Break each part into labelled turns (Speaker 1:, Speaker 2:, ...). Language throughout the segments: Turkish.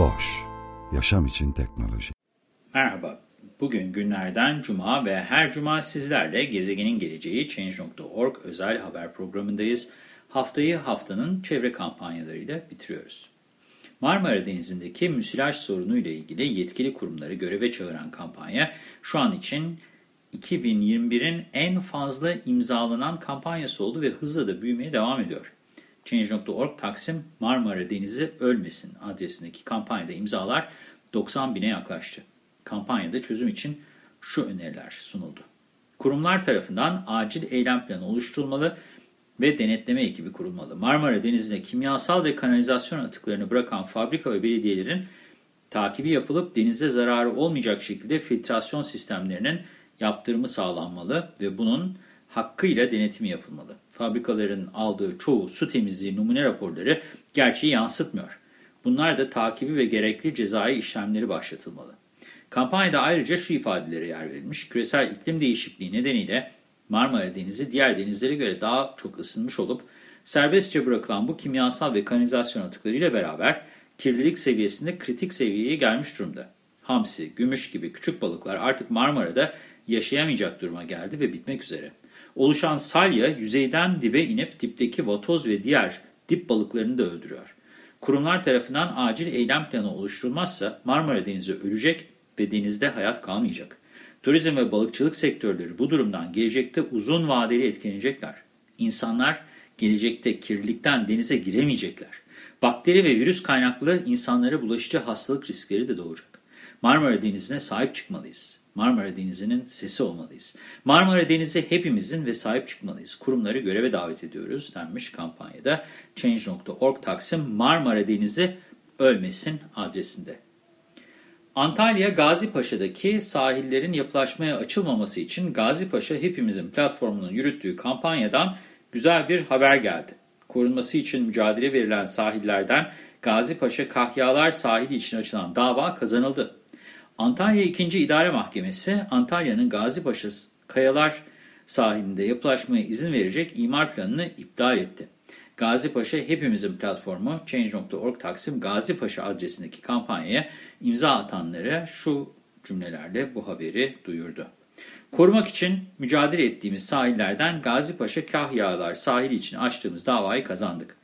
Speaker 1: Boş, yaşam için teknoloji.
Speaker 2: Merhaba, bugün günlerden cuma ve her cuma sizlerle Gezegenin Geleceği Change.org özel haber programındayız. Haftayı haftanın çevre kampanyalarıyla bitiriyoruz. Marmara Denizi'ndeki müsilaj sorunu ile ilgili yetkili kurumları göreve çağıran kampanya şu an için 2021'in en fazla imzalanan kampanyası oldu ve hızla da büyümeye devam ediyor. Change.org Taksim Marmara Denizi Ölmesin adresindeki kampanyada imzalar 90 bine yaklaştı. Kampanyada çözüm için şu öneriler sunuldu. Kurumlar tarafından acil eylem planı oluşturulmalı ve denetleme ekibi kurulmalı. Marmara Denizi'ne kimyasal ve kanalizasyon atıklarını bırakan fabrika ve belediyelerin takibi yapılıp denize zararı olmayacak şekilde filtrasyon sistemlerinin yaptırımı sağlanmalı ve bunun hakkıyla denetimi yapılmalı. Fabrikaların aldığı çoğu su temizliği numune raporları gerçeği yansıtmıyor. Bunlar da takibi ve gerekli cezai işlemleri başlatılmalı. Kampanyada ayrıca şu ifadelere yer verilmiş. Küresel iklim değişikliği nedeniyle Marmara Denizi diğer denizlere göre daha çok ısınmış olup serbestçe bırakılan bu kimyasal ve kanalizasyon atıklarıyla beraber kirlilik seviyesinde kritik seviyeye gelmiş durumda. Hamsi, gümüş gibi küçük balıklar artık Marmara'da yaşayamayacak duruma geldi ve bitmek üzere. Oluşan salya yüzeyden dibe inip dipteki vatoz ve diğer dip balıklarını da öldürüyor. Kurumlar tarafından acil eylem planı oluşturulmazsa Marmara Denizi ölecek ve denizde hayat kalmayacak. Turizm ve balıkçılık sektörleri bu durumdan gelecekte uzun vadeli etkilenecekler. İnsanlar gelecekte kirlilikten denize giremeyecekler. Bakteri ve virüs kaynaklı insanlara bulaşıcı hastalık riskleri de doğacak. Marmara Denizi'ne sahip çıkmalıyız. Marmara Denizi'nin sesi olmalıyız. Marmara Denizi hepimizin ve sahip çıkmalıyız. Kurumları göreve davet ediyoruz denmiş kampanyada. Change.org Taksim Marmara Denizi ölmesin adresinde. Antalya Gazipaşa'daki sahillerin yapılaşmaya açılmaması için Gazipaşa Hepimizin platformunun yürüttüğü kampanyadan güzel bir haber geldi. Korunması için mücadele verilen sahillerden Gazipaşa Kahyalar sahili için açılan dava kazanıldı. Antalya 2. İdare Mahkemesi, Antalya'nın Gazipaşa Kayalar sahilinde yapılaşmaya izin verecek imar planını iptal etti. Gazipaşa Hepimizin platformu Change.org Taksim Gazipaşa adresindeki kampanyaya imza atanlara şu cümlelerle bu haberi duyurdu. Korumak için mücadele ettiğimiz sahillerden Gazipaşa Kahyalar sahili için açtığımız davayı kazandık.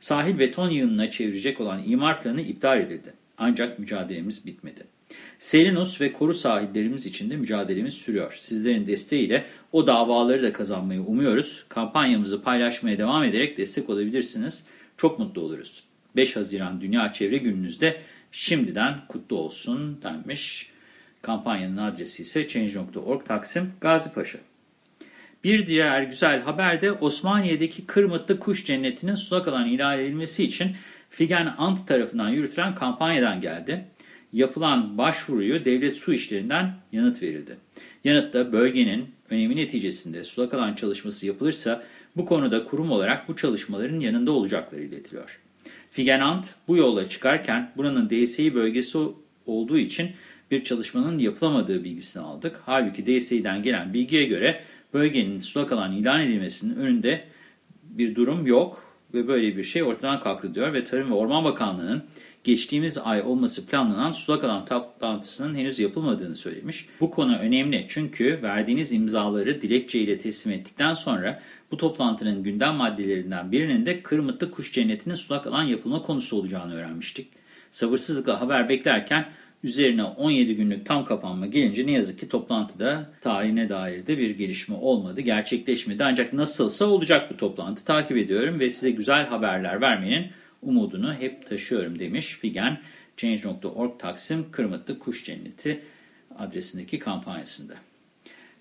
Speaker 2: Sahil beton yığınına çevirecek olan imar planı iptal edildi. Ancak mücadelemiz bitmedi. Selinus ve koru sahillerimiz için de mücadelemiz sürüyor. Sizlerin desteğiyle o davaları da kazanmayı umuyoruz. Kampanyamızı paylaşmaya devam ederek destek olabilirsiniz. Çok mutlu oluruz. 5 Haziran Dünya Çevre Gününüzde şimdiden kutlu olsun denmiş. Kampanyanın adresi ise Change.org Taksim Gazipaşa. Bir diğer güzel haber de Osmaniye'deki Kırmıtlı Kuş Cenneti'nin sulak alan ilan edilmesi için Figen Ant tarafından yürütülen kampanyadan geldi yapılan başvuruyu devlet su işlerinden yanıt verildi. Yanıtta bölgenin önemi neticesinde sulak alan çalışması yapılırsa bu konuda kurum olarak bu çalışmaların yanında olacakları iletiliyor. Figenant bu yola çıkarken buranın DSİ bölgesi olduğu için bir çalışmanın yapılamadığı bilgisini aldık. Halbuki DSİ'den gelen bilgiye göre bölgenin sulak alan ilan edilmesinin önünde bir durum yok ve böyle bir şey ortadan kalktı diyor ve Tarım ve Orman Bakanlığı'nın geçtiğimiz ay olması planlanan sulak alan toplantısının henüz yapılmadığını söylemiş. Bu konu önemli çünkü verdiğiniz imzaları dilekçe ile teslim ettikten sonra bu toplantının gündem maddelerinden birinin de Kırmıtlı Kuş Cenneti'nin sulak alan yapılma konusu olacağını öğrenmiştik. Sabırsızlıkla haber beklerken üzerine 17 günlük tam kapanma gelince ne yazık ki toplantıda tarihine dair de bir gelişme olmadı, gerçekleşmedi. Ancak nasılsa olacak bu toplantı takip ediyorum ve size güzel haberler vermenin umudunu hep taşıyorum demiş Figen, Change.org Taksim Kırmıtlı Kuş Cenneti adresindeki kampanyasında.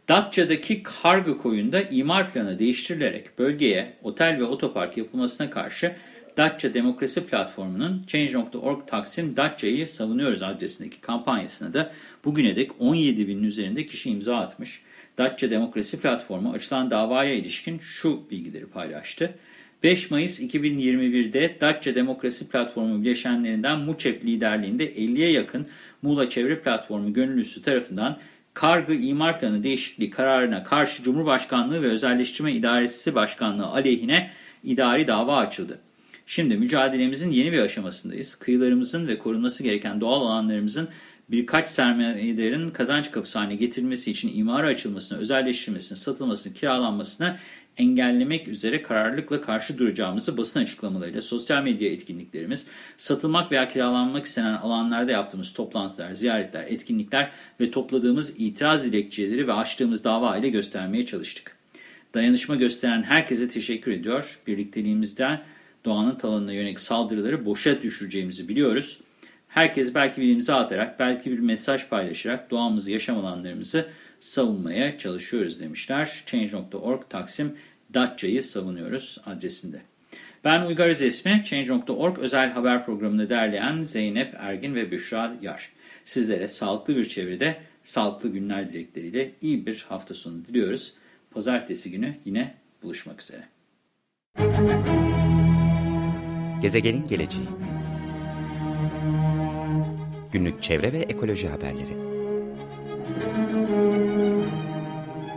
Speaker 2: Datça'daki kargo koyunda imar planı değiştirilerek bölgeye otel ve otopark yapılmasına karşı Datça Demokrasi Platformu'nun Change.org Taksim Datça'yı savunuyoruz adresindeki kampanyasına da bugüne dek 17 binin üzerinde kişi imza atmış. Datça Demokrasi Platformu açılan davaya ilişkin şu bilgileri paylaştı. 5 Mayıs 2021'de Datça Demokrasi Platformu bileşenlerinden MUÇEP liderliğinde 50'ye yakın Muğla Çevre Platformu gönüllüsü tarafından kargı imar planı değişikliği kararına karşı Cumhurbaşkanlığı ve Özelleştirme İdaresi Başkanlığı aleyhine idari dava açıldı. Şimdi mücadelemizin yeni bir aşamasındayız. Kıyılarımızın ve korunması gereken doğal alanlarımızın birkaç sermayelerin kazanç kapısı haline getirilmesi için imara açılmasına, özelleştirilmesine, satılmasına, kiralanmasına engellemek üzere kararlılıkla karşı duracağımızı basın açıklamalarıyla, sosyal medya etkinliklerimiz, satılmak veya kiralanmak istenen alanlarda yaptığımız toplantılar, ziyaretler, etkinlikler ve topladığımız itiraz dilekçeleri ve açtığımız dava ile göstermeye çalıştık. Dayanışma gösteren herkese teşekkür ediyor. Birlikteliğimizden doğanın talanına yönelik saldırıları boşa düşüreceğimizi biliyoruz. Herkes belki bir atarak, belki bir mesaj paylaşarak doğamızı, yaşam alanlarımızı savunmaya çalışıyoruz demişler. Change.org Taksim Datça'yı savunuyoruz adresinde. Ben Uygar Özesmi, Change.org özel haber programını derleyen Zeynep Ergin ve Büşra Yar. Sizlere sağlıklı bir çevrede, sağlıklı günler dilekleriyle iyi bir hafta sonu diliyoruz. Pazartesi günü yine buluşmak üzere.
Speaker 3: Gezegenin geleceği Günlük çevre ve ekoloji haberleri